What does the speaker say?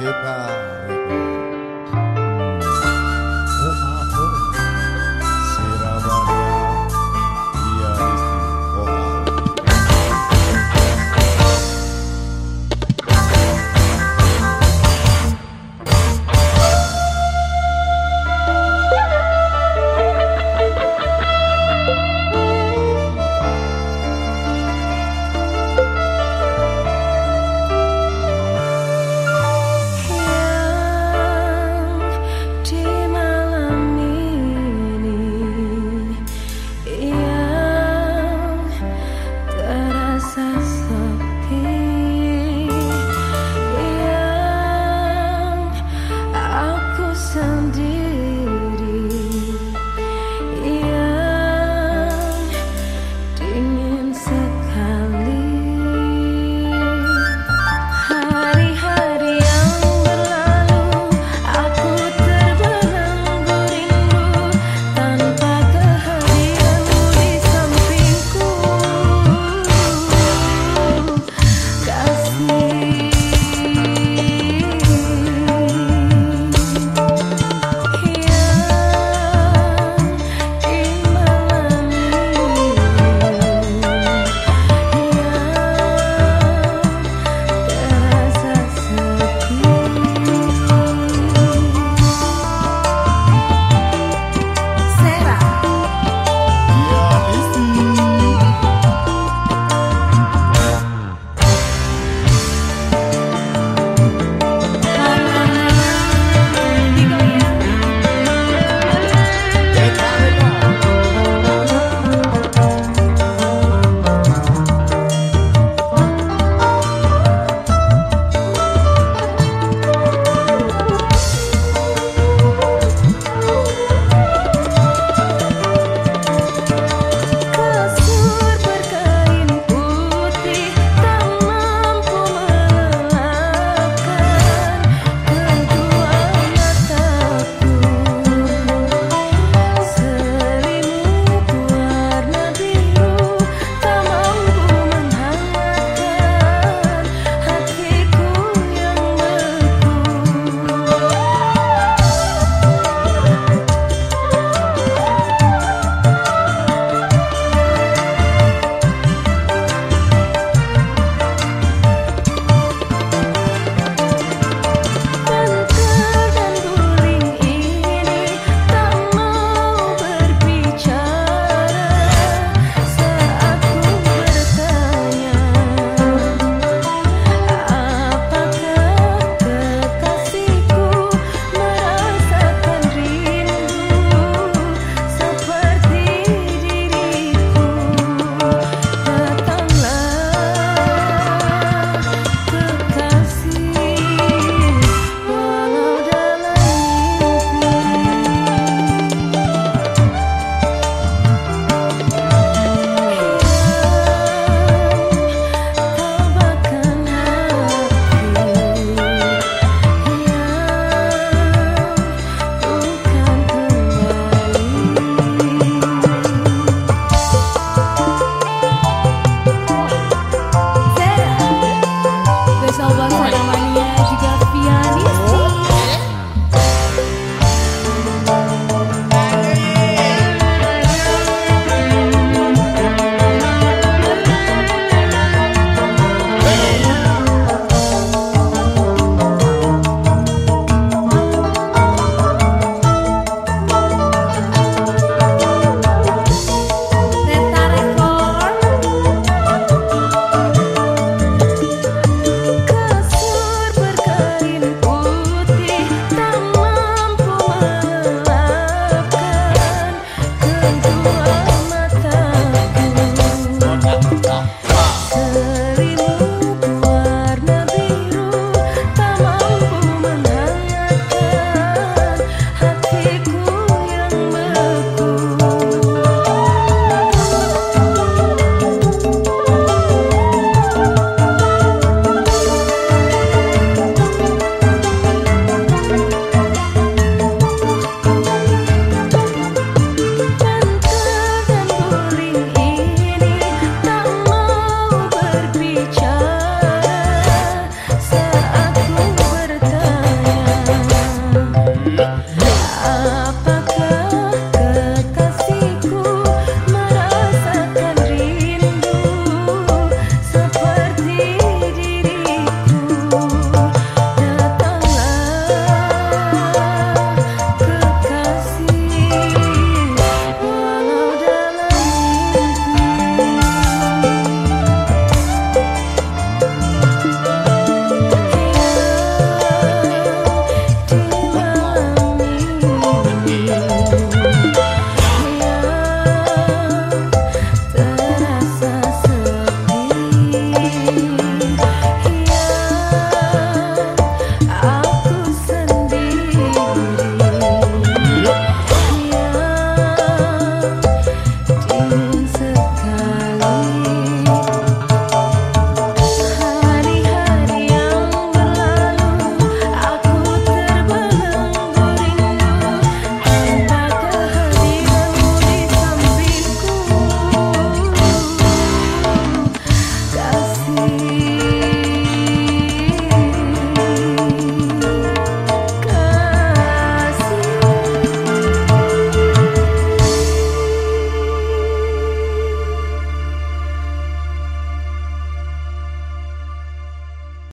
hip hop.